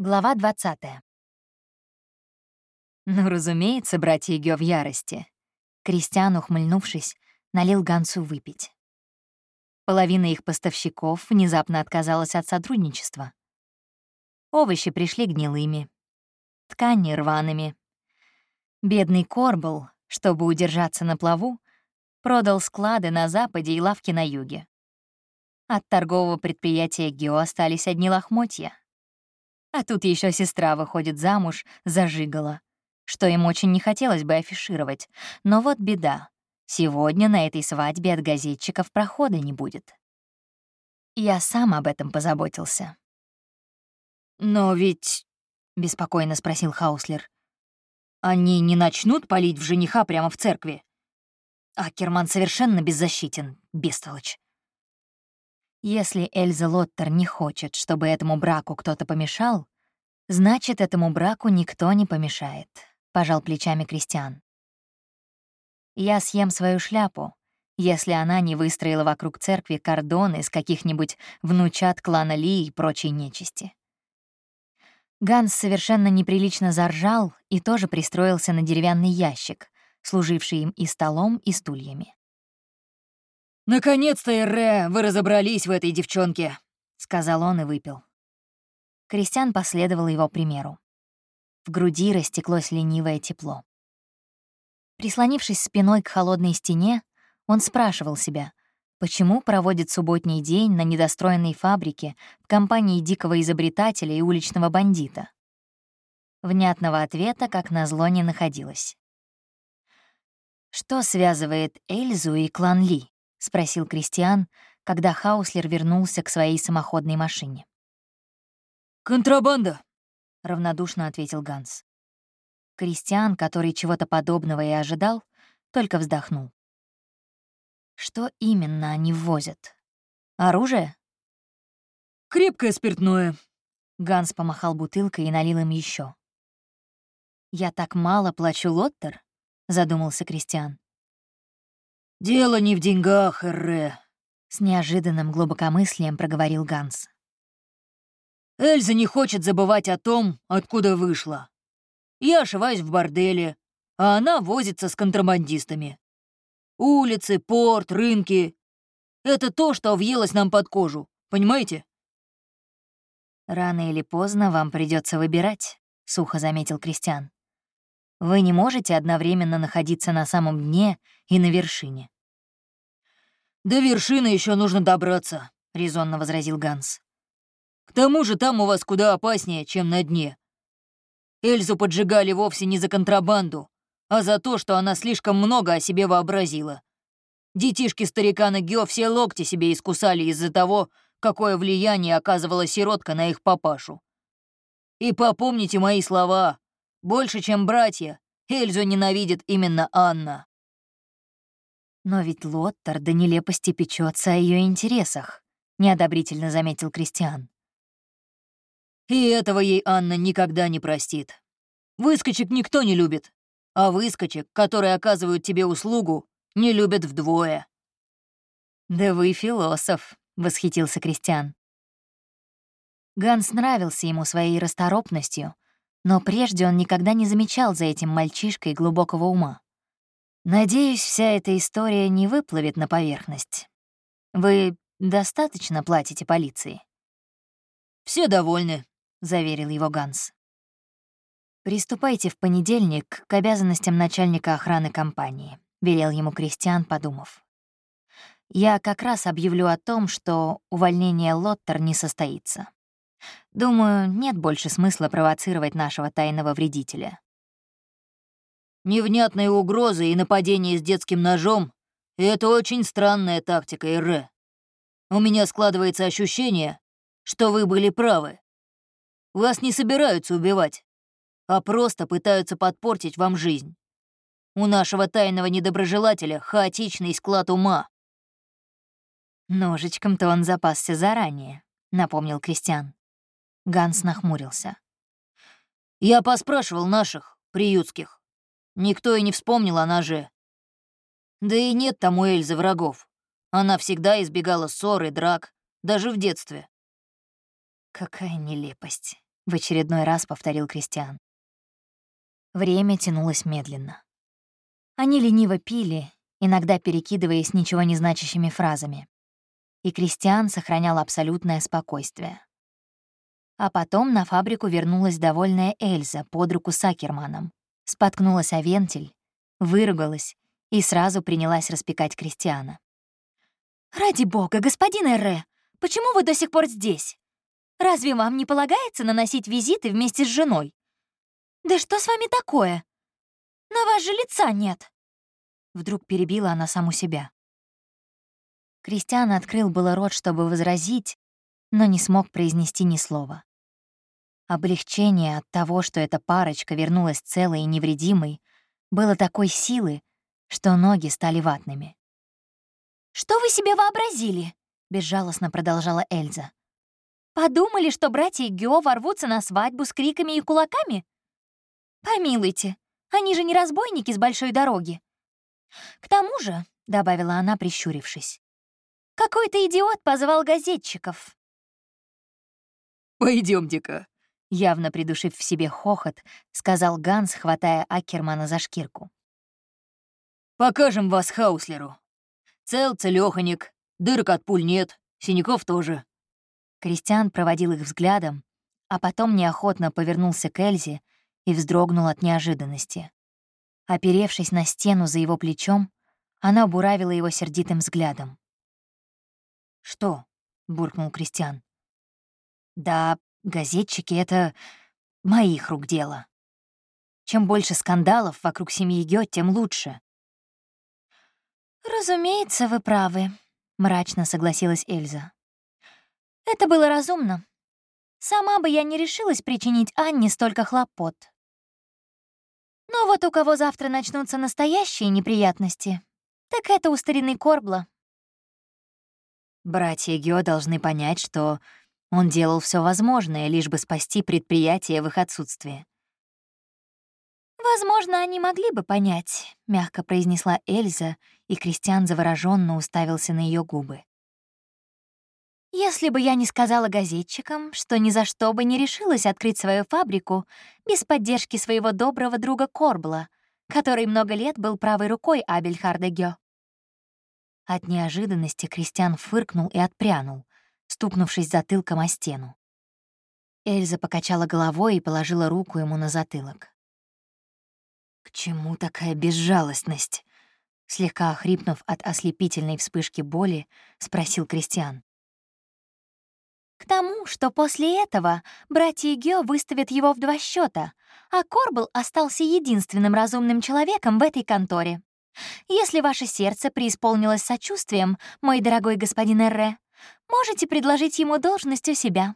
Глава 20. Ну, разумеется, братья Гё в ярости. Кристиан, ухмыльнувшись, налил Гансу выпить. Половина их поставщиков внезапно отказалась от сотрудничества. Овощи пришли гнилыми, ткани — рваными. Бедный Корбл, чтобы удержаться на плаву, продал склады на западе и лавки на юге. От торгового предприятия Гео остались одни лохмотья. А тут еще сестра выходит замуж, зажигала, что им очень не хотелось бы афишировать. Но вот беда. Сегодня на этой свадьбе от газетчиков прохода не будет. Я сам об этом позаботился. «Но ведь...» — беспокойно спросил Хауслер. «Они не начнут палить в жениха прямо в церкви?» Акерман совершенно беззащитен, бестолочь. Если Эльза Лоттер не хочет, чтобы этому браку кто-то помешал, значит, этому браку никто не помешает, — пожал плечами Кристиан. Я съем свою шляпу, если она не выстроила вокруг церкви кордон из каких-нибудь внучат клана Ли и прочей нечисти. Ганс совершенно неприлично заржал и тоже пристроился на деревянный ящик, служивший им и столом, и стульями. «Наконец-то, Эрре, вы разобрались в этой девчонке», — сказал он и выпил. Кристиан последовал его примеру. В груди растеклось ленивое тепло. Прислонившись спиной к холодной стене, он спрашивал себя, почему проводит субботний день на недостроенной фабрике в компании дикого изобретателя и уличного бандита. Внятного ответа, как назло, не находилось. Что связывает Эльзу и клан Ли? — спросил Кристиан, когда Хауслер вернулся к своей самоходной машине. «Контрабанда», — равнодушно ответил Ганс. Кристиан, который чего-то подобного и ожидал, только вздохнул. Что именно они ввозят? Оружие? «Крепкое спиртное», — Ганс помахал бутылкой и налил им еще. «Я так мало плачу Лоттер?» — задумался Кристиан. «Дело не в деньгах, Эрре», — с неожиданным глубокомыслием проговорил Ганс. «Эльза не хочет забывать о том, откуда вышла. Я ошиваюсь в борделе, а она возится с контрабандистами. Улицы, порт, рынки — это то, что въелось нам под кожу, понимаете?» «Рано или поздно вам придется выбирать», — сухо заметил Кристиан. Вы не можете одновременно находиться на самом дне и на вершине. «До вершины еще нужно добраться», — резонно возразил Ганс. «К тому же там у вас куда опаснее, чем на дне. Эльзу поджигали вовсе не за контрабанду, а за то, что она слишком много о себе вообразила. Детишки старика Нагио все локти себе искусали из-за того, какое влияние оказывала сиротка на их папашу. И попомните мои слова, больше, чем братья, Эльзу ненавидит именно Анна. Но ведь Лоттер до нелепости печется о ее интересах, неодобрительно заметил Кристиан. И этого ей Анна никогда не простит. Выскочек никто не любит, а выскочек, которые оказывают тебе услугу, не любят вдвое. «Да вы философ», — восхитился Кристиан. Ганс нравился ему своей расторопностью, но прежде он никогда не замечал за этим мальчишкой глубокого ума. Надеюсь, вся эта история не выплывет на поверхность. Вы достаточно платите полиции? «Все довольны», — заверил его Ганс. «Приступайте в понедельник к обязанностям начальника охраны компании», — велел ему Кристиан, подумав. «Я как раз объявлю о том, что увольнение Лоттер не состоится. Думаю, нет больше смысла провоцировать нашего тайного вредителя. Невнятные угрозы и нападение с детским ножом — это очень странная тактика, Эре. У меня складывается ощущение, что вы были правы. Вас не собираются убивать, а просто пытаются подпортить вам жизнь. У нашего тайного недоброжелателя хаотичный склад ума. «Ножичком-то он запасся заранее», — напомнил Кристиан. Ганс нахмурился. «Я поспрашивал наших, приютских. Никто и не вспомнил о ноже. Да и нет там у Эльзы врагов. Она всегда избегала ссор и драк, даже в детстве». «Какая нелепость», — в очередной раз повторил Кристиан. Время тянулось медленно. Они лениво пили, иногда перекидываясь ничего не значащими фразами. И Кристиан сохранял абсолютное спокойствие. А потом на фабрику вернулась довольная Эльза под руку с Акерманом, споткнулась о вентиль, выругалась и сразу принялась распекать Кристиана. «Ради бога, господин Эрре, почему вы до сих пор здесь? Разве вам не полагается наносить визиты вместе с женой? Да что с вами такое? На вас же лица нет!» Вдруг перебила она саму себя. Кристиан открыл было рот, чтобы возразить, но не смог произнести ни слова. Облегчение от того, что эта парочка вернулась целой и невредимой, было такой силы, что ноги стали ватными. «Что вы себе вообразили?» — безжалостно продолжала Эльза. «Подумали, что братья Гео ворвутся на свадьбу с криками и кулаками? Помилуйте, они же не разбойники с большой дороги. К тому же, — добавила она, прищурившись, — какой-то идиот позвал газетчиков. Пойдемте-ка, явно придушив в себе хохот, сказал Ганс, хватая Акермана за шкирку. «Покажем вас Хауслеру. Цел, целёхонек, дырок от пуль нет, синяков тоже». Кристиан проводил их взглядом, а потом неохотно повернулся к Эльзе и вздрогнул от неожиданности. Оперевшись на стену за его плечом, она буравила его сердитым взглядом. «Что?» — буркнул Кристиан. «Да, газетчики — это моих рук дело. Чем больше скандалов вокруг семьи Гё, тем лучше». «Разумеется, вы правы», — мрачно согласилась Эльза. «Это было разумно. Сама бы я не решилась причинить Анне столько хлопот. Но вот у кого завтра начнутся настоящие неприятности, так это у старины Корбла. Братья Гео должны понять, что он делал все возможное, лишь бы спасти предприятие в их отсутствие. «Возможно, они могли бы понять», — мягко произнесла Эльза, и Кристиан завороженно уставился на ее губы. Если бы я не сказала газетчикам, что ни за что бы не решилась открыть свою фабрику без поддержки своего доброго друга Корбла, который много лет был правой рукой Абельхарда Гё. От неожиданности Кристиан фыркнул и отпрянул, стукнувшись затылком о стену. Эльза покачала головой и положила руку ему на затылок. «К чему такая безжалостность?» Слегка охрипнув от ослепительной вспышки боли, спросил Кристиан. К тому, что после этого братья Гео выставят его в два счета, а Корбл остался единственным разумным человеком в этой конторе. Если ваше сердце преисполнилось сочувствием, мой дорогой господин Эрре, можете предложить ему должность у себя».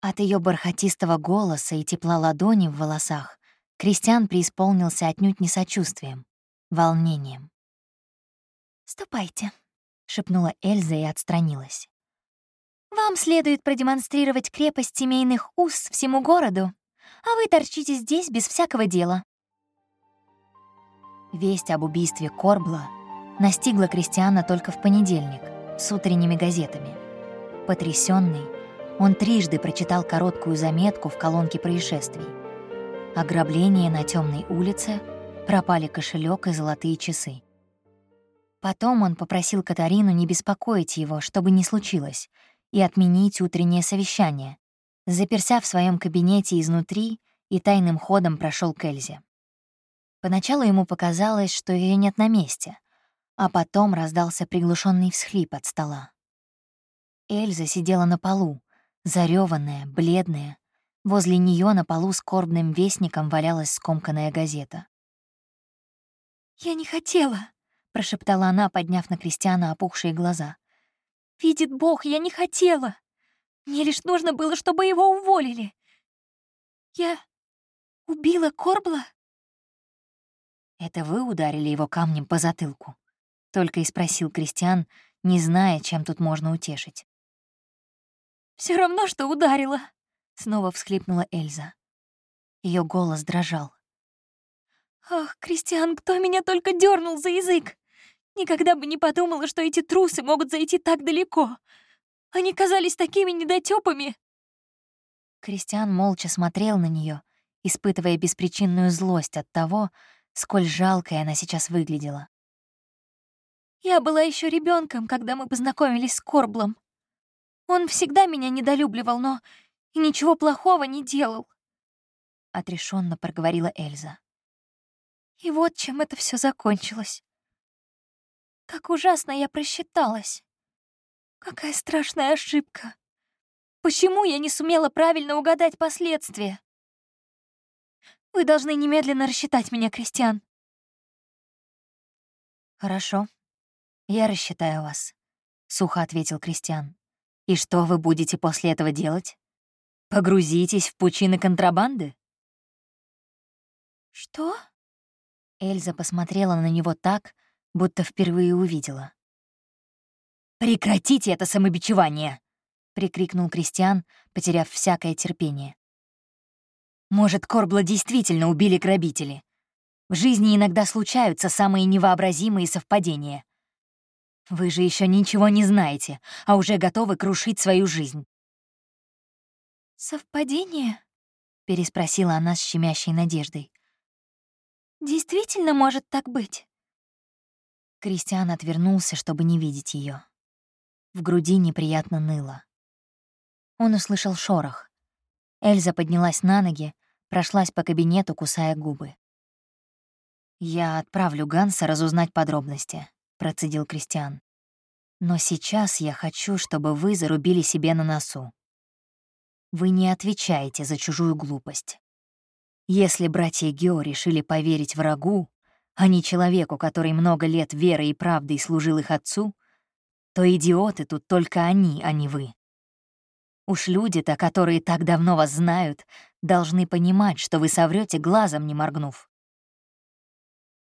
От ее бархатистого голоса и тепла ладони в волосах Кристиан преисполнился отнюдь не сочувствием, волнением. «Ступайте», — шепнула Эльза и отстранилась. Вам следует продемонстрировать крепость семейных уз всему городу, а вы торчите здесь без всякого дела». Весть об убийстве Корбла настигла Кристиана только в понедельник с утренними газетами. Потрясенный, он трижды прочитал короткую заметку в колонке происшествий. Ограбление на темной улице, пропали кошелек и золотые часы. Потом он попросил Катарину не беспокоить его, чтобы не случилось, и отменить утреннее совещание, заперся в своем кабинете изнутри и тайным ходом прошел к Эльзе. Поначалу ему показалось, что ее нет на месте, а потом раздался приглушенный всхлип от стола. Эльза сидела на полу, зареванная, бледная. Возле нее на полу скорбным вестником валялась скомканная газета. «Я не хотела», — прошептала она, подняв на Кристиана опухшие глаза. Видит Бог, я не хотела. Мне лишь нужно было, чтобы его уволили. Я убила Корбла? Это вы ударили его камнем по затылку? Только и спросил Кристиан, не зная, чем тут можно утешить. Все равно, что ударила, снова всхлипнула Эльза. Ее голос дрожал. Ах, Кристиан, кто меня только дернул за язык? Никогда бы не подумала, что эти трусы могут зайти так далеко. Они казались такими недотёпами. Кристиан молча смотрел на нее, испытывая беспричинную злость от того, сколь жалкой она сейчас выглядела. «Я была еще ребенком, когда мы познакомились с Корблом. Он всегда меня недолюбливал, но и ничего плохого не делал», — отрешенно проговорила Эльза. «И вот чем это все закончилось. Как ужасно я просчиталась. Какая страшная ошибка. Почему я не сумела правильно угадать последствия? Вы должны немедленно рассчитать меня, Кристиан. Хорошо. Я рассчитаю вас, — сухо ответил Кристиан. И что вы будете после этого делать? Погрузитесь в пучины контрабанды? Что? Эльза посмотрела на него так, будто впервые увидела. «Прекратите это самобичевание!» — прикрикнул Кристиан, потеряв всякое терпение. «Может, Корбла действительно убили грабители? В жизни иногда случаются самые невообразимые совпадения. Вы же еще ничего не знаете, а уже готовы крушить свою жизнь». «Совпадение?» — переспросила она с щемящей надеждой. «Действительно может так быть?» Кристиан отвернулся, чтобы не видеть ее. В груди неприятно ныло. Он услышал шорох. Эльза поднялась на ноги, прошлась по кабинету, кусая губы. «Я отправлю Ганса разузнать подробности», — процедил Кристиан. «Но сейчас я хочу, чтобы вы зарубили себе на носу. Вы не отвечаете за чужую глупость. Если братья Гео решили поверить врагу, а не человеку, который много лет верой и правдой служил их отцу, то идиоты тут только они, а не вы. Уж люди-то, которые так давно вас знают, должны понимать, что вы соврете глазом не моргнув.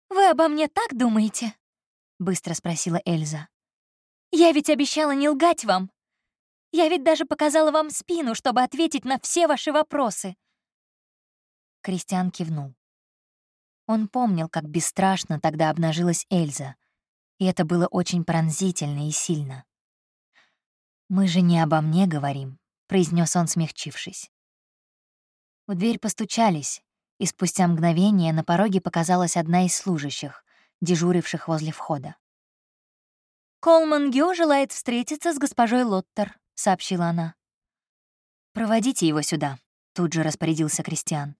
«Вы обо мне так думаете?» — быстро спросила Эльза. «Я ведь обещала не лгать вам. Я ведь даже показала вам спину, чтобы ответить на все ваши вопросы». Кристиан кивнул. Он помнил, как бесстрашно тогда обнажилась Эльза, и это было очень пронзительно и сильно. «Мы же не обо мне говорим», — произнес он, смягчившись. В дверь постучались, и спустя мгновение на пороге показалась одна из служащих, дежуривших возле входа. «Колман Гё желает встретиться с госпожой Лоттер», — сообщила она. «Проводите его сюда», — тут же распорядился Кристиан.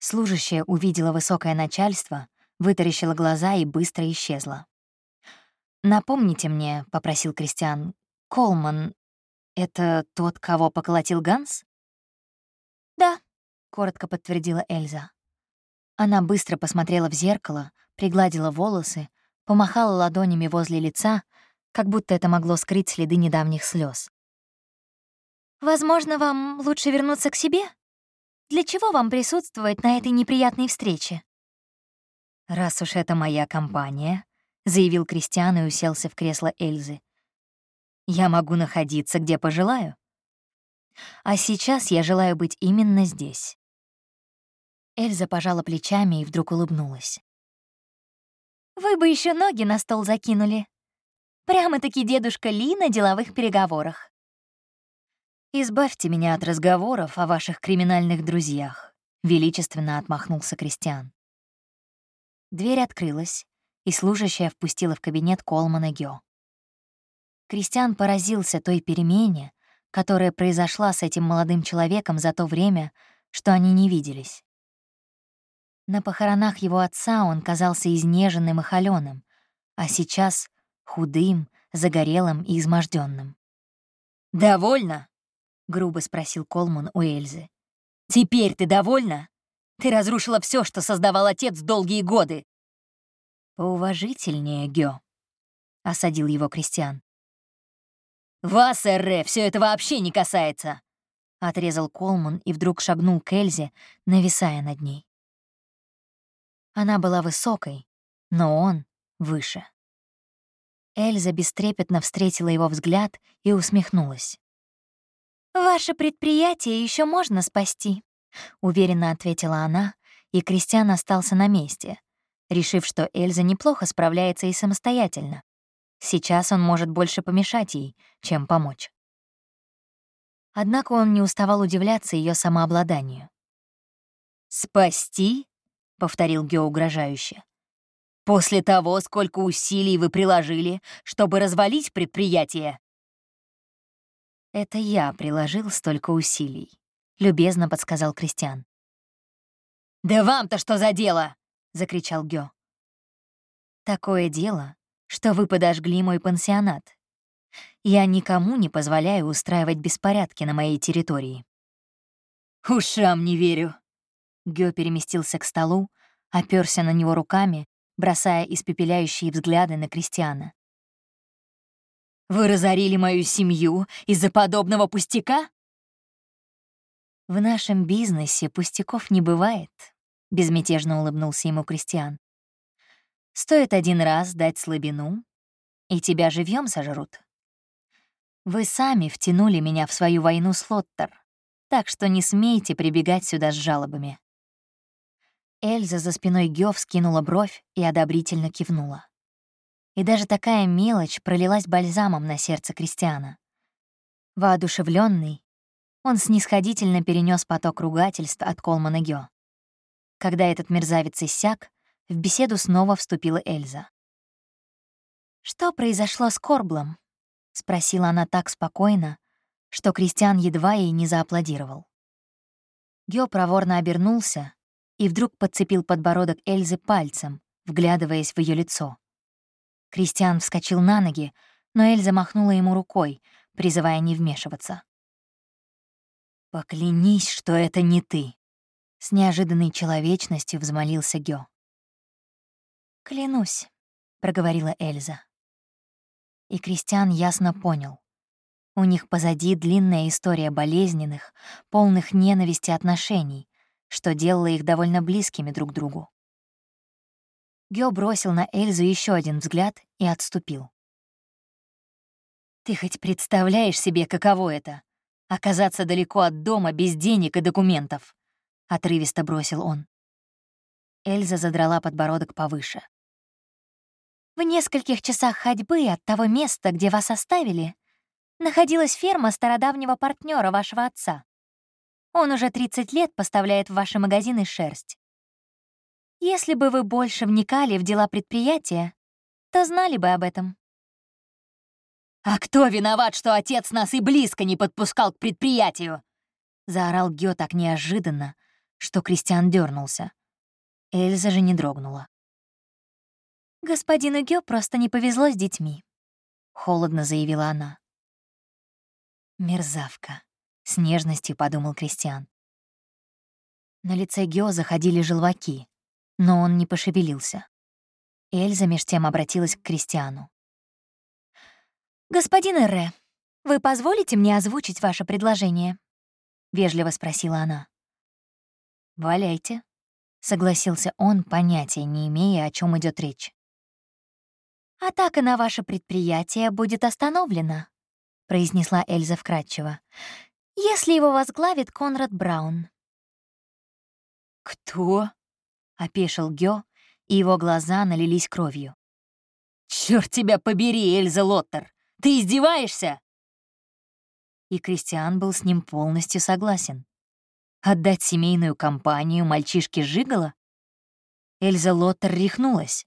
Служащая увидела высокое начальство, вытаращила глаза и быстро исчезла. «Напомните мне», — попросил Кристиан, — «Колман — это тот, кого поколотил Ганс?» «Да», — коротко подтвердила Эльза. Она быстро посмотрела в зеркало, пригладила волосы, помахала ладонями возле лица, как будто это могло скрыть следы недавних слез. «Возможно, вам лучше вернуться к себе?» Для чего вам присутствовать на этой неприятной встрече?» «Раз уж это моя компания», — заявил Кристиан и уселся в кресло Эльзы. «Я могу находиться, где пожелаю. А сейчас я желаю быть именно здесь». Эльза пожала плечами и вдруг улыбнулась. «Вы бы еще ноги на стол закинули. Прямо-таки дедушка Ли на деловых переговорах. «Избавьте меня от разговоров о ваших криминальных друзьях», — величественно отмахнулся Кристиан. Дверь открылась, и служащая впустила в кабинет Колмана Гё. Кристиан поразился той перемене, которая произошла с этим молодым человеком за то время, что они не виделись. На похоронах его отца он казался изнеженным и холёным, а сейчас — худым, загорелым и изможденным. «Довольно!» — грубо спросил Колман у Эльзы. «Теперь ты довольна? Ты разрушила все, что создавал отец долгие годы!» «Поуважительнее, Гё», — осадил его Кристиан. «Вас, Эрре, все это вообще не касается!» — отрезал Колман и вдруг шагнул к Эльзе, нависая над ней. Она была высокой, но он выше. Эльза бестрепетно встретила его взгляд и усмехнулась. «Ваше предприятие еще можно спасти», — уверенно ответила она, и Кристиан остался на месте, решив, что Эльза неплохо справляется и самостоятельно. Сейчас он может больше помешать ей, чем помочь. Однако он не уставал удивляться ее самообладанию. «Спасти?» — повторил Гео угрожающе. «После того, сколько усилий вы приложили, чтобы развалить предприятие?» «Это я приложил столько усилий», — любезно подсказал Кристиан. «Да вам-то что за дело?» — закричал Гё. «Такое дело, что вы подожгли мой пансионат. Я никому не позволяю устраивать беспорядки на моей территории». «Ушам не верю». Гё переместился к столу, оперся на него руками, бросая испепеляющие взгляды на Кристиана. «Вы разорили мою семью из-за подобного пустяка?» «В нашем бизнесе пустяков не бывает», — безмятежно улыбнулся ему Кристиан. «Стоит один раз дать слабину, и тебя живьем сожрут. Вы сами втянули меня в свою войну с Лоттер, так что не смейте прибегать сюда с жалобами». Эльза за спиной Гёв скинула бровь и одобрительно кивнула. И даже такая мелочь пролилась бальзамом на сердце Кристиана. Воодушевленный, он снисходительно перенес поток ругательств от Колмана Гё. Когда этот мерзавец иссяк, в беседу снова вступила Эльза. «Что произошло с Корблом?» — спросила она так спокойно, что Кристиан едва ей не зааплодировал. Гё проворно обернулся и вдруг подцепил подбородок Эльзы пальцем, вглядываясь в ее лицо. Кристиан вскочил на ноги, но Эльза махнула ему рукой, призывая не вмешиваться. «Поклянись, что это не ты!» С неожиданной человечностью взмолился Гё. «Клянусь», — проговорила Эльза. И Кристиан ясно понял. У них позади длинная история болезненных, полных ненависти отношений, что делало их довольно близкими друг другу. Гё бросил на Эльзу еще один взгляд и отступил. «Ты хоть представляешь себе, каково это? Оказаться далеко от дома без денег и документов», — отрывисто бросил он. Эльза задрала подбородок повыше. «В нескольких часах ходьбы от того места, где вас оставили, находилась ферма стародавнего партнера вашего отца. Он уже 30 лет поставляет в ваши магазины шерсть. Если бы вы больше вникали в дела предприятия, то знали бы об этом. «А кто виноват, что отец нас и близко не подпускал к предприятию?» Заорал Гё так неожиданно, что Кристиан дернулся. Эльза же не дрогнула. «Господину Гё просто не повезло с детьми», — холодно заявила она. «Мерзавка», — с нежностью подумал Кристиан. На лице Гё заходили желваки, но он не пошевелился. Эльза меж тем обратилась к Кристиану. «Господин Эрре, вы позволите мне озвучить ваше предложение?» — вежливо спросила она. «Валяйте», — согласился он, понятия не имея, о чем идет речь. «Атака на ваше предприятие будет остановлена», — произнесла Эльза вкратчиво, «если его возглавит Конрад Браун». «Кто?» — опешил Гё, и его глаза налились кровью. «Чёрт тебя побери, Эльза Лоттер! Ты издеваешься?» И Кристиан был с ним полностью согласен. Отдать семейную компанию мальчишке Жигала? Эльза Лоттер рехнулась.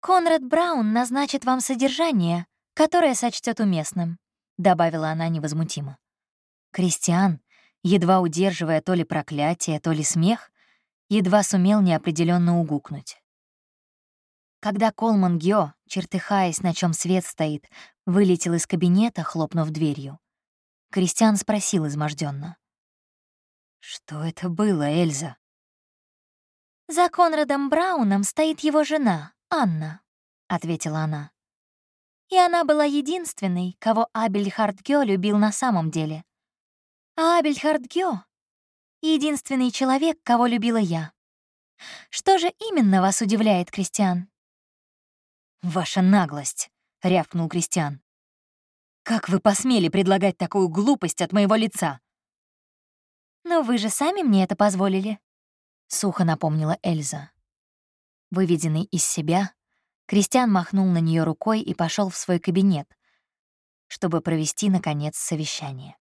«Конрад Браун назначит вам содержание, которое сочтет уместным», — добавила она невозмутимо. Кристиан, едва удерживая то ли проклятие, то ли смех, едва сумел неопределенно угукнуть. Когда Колман Гё, чертыхаясь, на чем свет стоит, вылетел из кабинета, хлопнув дверью, Кристиан спросил изможденно: «Что это было, Эльза?» «За Конрадом Брауном стоит его жена, Анна», — ответила она. «И она была единственной, кого Абельхард Гё любил на самом деле. А Абельхард Гё — единственный человек, кого любила я. Что же именно вас удивляет, Кристиан?» «Ваша наглость!» — рявкнул Кристиан. «Как вы посмели предлагать такую глупость от моего лица?» «Но вы же сами мне это позволили», — сухо напомнила Эльза. Выведенный из себя, Кристиан махнул на нее рукой и пошел в свой кабинет, чтобы провести, наконец, совещание.